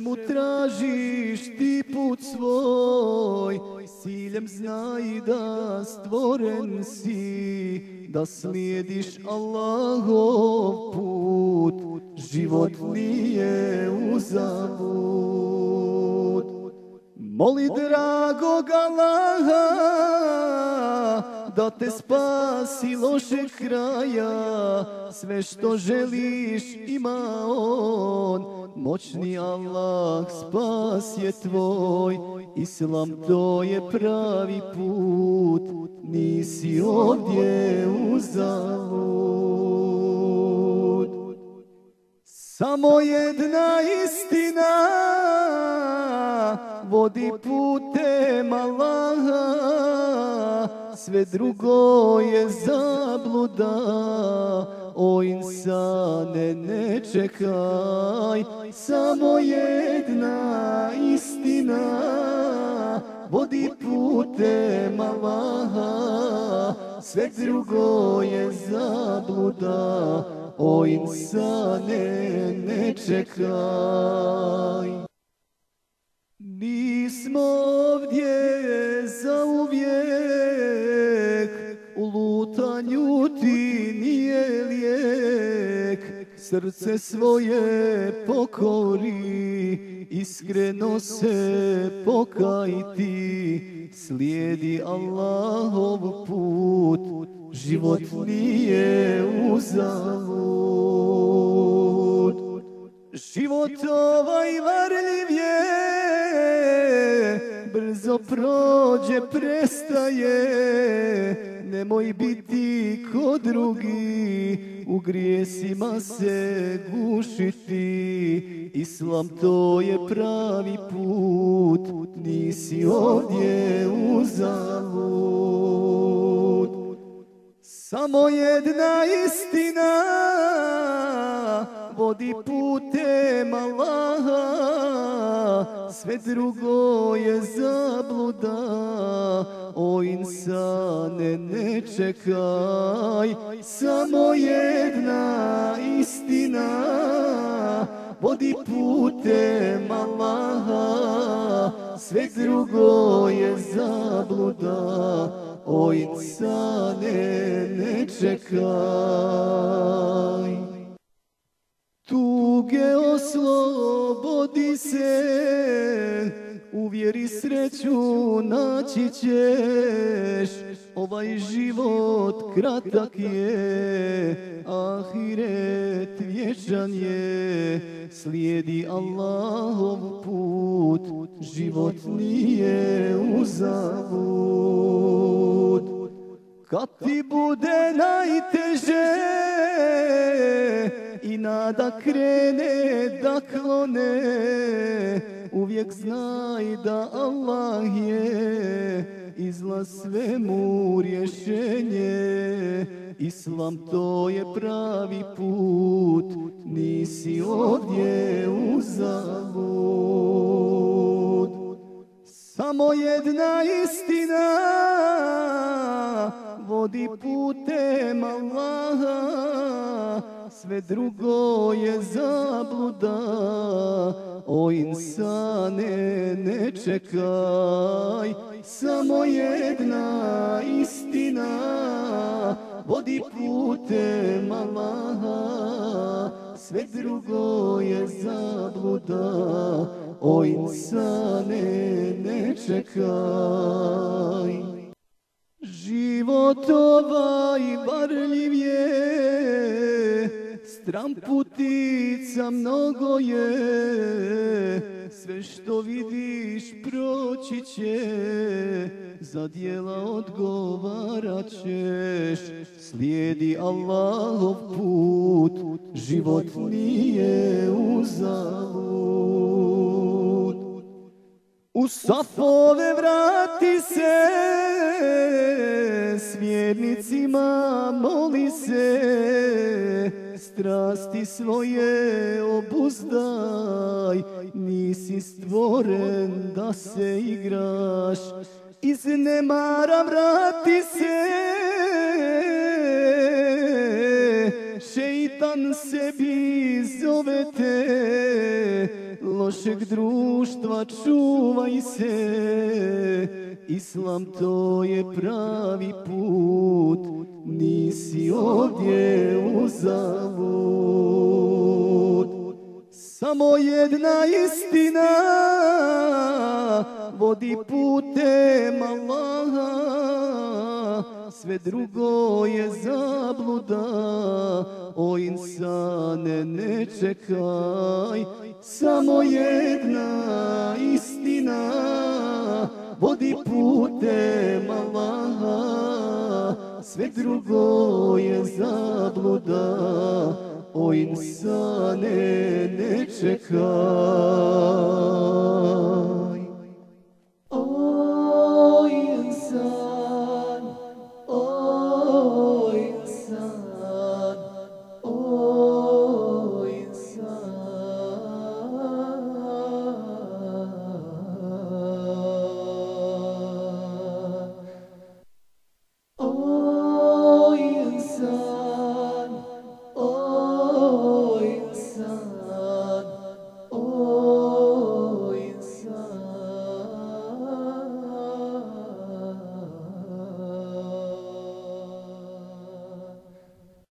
čemu tražiš ti put svoj, ciljem znaj da stvoren si, da slijediš Allahov put, život nije uzavut. Moli dragog Allaha da te spasi loše kraja, sve što želiš ima On, Moćni Allah spas je tvoj, Islam to je pravi put, nisi ovdje uzalud. Samo jedna istina. Vodi putem Allaha, sve drugo je zabluda, o insane ne čekaj, samo jedna istina vodi putem Allaha, sve drugo je zabluda, o insane ne čekaj. Nismo ovdje srce svoje pokori, iskreno se pokajti, slijedi Allahov put, život nije uzalud. Život ovaj varljiv je, brzo prođe, prestaje, nemoj biti ko drugi, u grijesima se gušiti, Islam to je pravi put, nisi ovdje uzalud. Samo jedna istina vodi putem Allaha, sve drugo je zabluda. O insane ne čekaj, samo jedna istina vodi putem Allaha, sve drugo je zabluda. O insane ne čekaj. Tuge oslobodi se, uvjeri sreću naći ćeš. Ovaj život kratak je, ahiret vječan je. Slijedi Allahov put, život nije uzavud. Kad ti bude najteže i nada krene da klone, uvijek znaj da Allah je izlaz svemu rješenje. Islam to je pravi put, nisi ovdje uzalud. Samo jedna istina vodi putem Allaha, sve drugo je zabluda. O insane ne čekaj, samo jedna istina vodi putem Allaha, sve drugo je zabluda. O insane ne čekaj. Stram putica mnogo je, sve što vidiš proći će, za dijela odgovarat ćeš, slijedi Allahov put, život nije uzalud. U safove vrati se, s vjernicima moli se, strasti svoje obuzdaj, nisi stvoren da se igraš, iz nemara vrati se, šeitan sebi zove te, lošeg društva čuvaj se, Islam to je pravi put, nisi ovdje uzavut. Samo jedna istina. Vodi putem Allaha, sve drugo je zabluda, o insane ne čekaj, samo jedna istina vodi putem Allaha, sve drugo je zabluda, o insane ne čekaj.